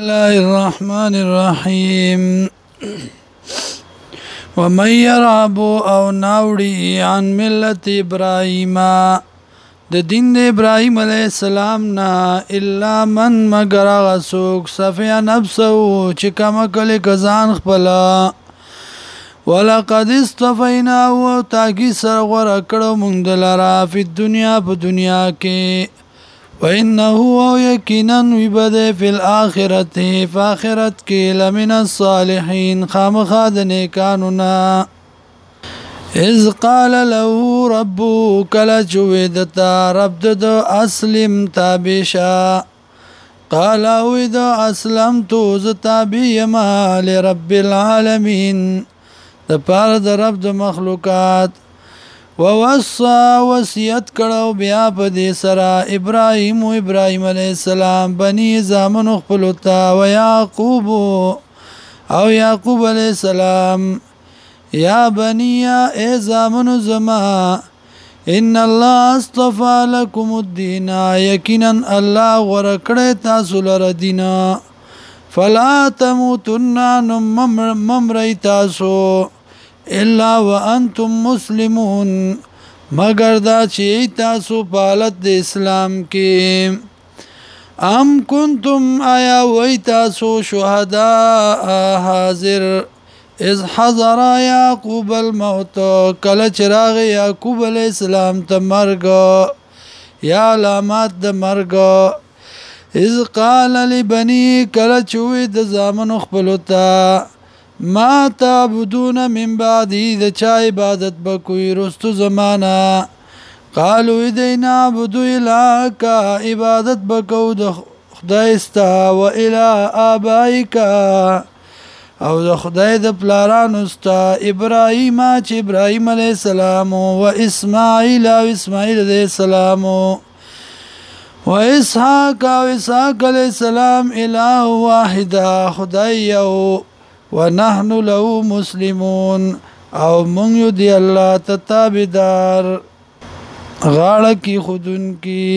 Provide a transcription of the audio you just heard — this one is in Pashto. الله الرحمن الرحيم ومن يرغب او ناوړي عن ملت ابراهيم د دین د ابراهيم عليه السلام نه الا من مگر غسوک صفيا نفسه چې کما کله کزان خپل ولقد استفینا او تاګي سر غره کړو مونږ دلاره په دنیا په دنیا کې وإنه يكنا ويبدا في الآخرة فآخرت كيل من الصالحين خام خادني كانونا اذ قال له ربو كلا جويدتا رب اسلم تابشا قال إذا اسلمت زتابیما لرب العالمين د پاره رب مخلوقات ووصى وصیت کړو بیا په دې سره ابراهيم او ابراهيم عليه السلام بني زامن خپل ته او يعقوب او يعقوب عليه السلام يا بني اي زامن زما ان الله اصطفى لكم الدين يقينا الله ورکړه تاسو لره دین فلا تموتن ممر تاسو الا وانتم مسلمون مگر دا چې تاسو پالت د اسلام کې ام کنتم آیا وی تاسو شهداء حاضر از حضر یعقوب الموت کله چراغ یعقوب علی السلام ته مرګ یا علامات د مرګ از قال لبنی کله چوي د زامن خپلتا ما تعبدون من بعدی د چا عبادت به کوی رستو زمانہ قالو دینا عبدو الهکا عبادت به کو د خدای استا و اله ابایکا او د خدای د پلارانو استا ابراهیم چې ابراهیم علی السلام او اسماعیل او اسماعیل علی السلام و اسحاق او اسحاق علی السلام الہ واحد خدای یو ونحن له مسلمون او مونږ یو دی الله ته تابعدار غاړه کې خودن کې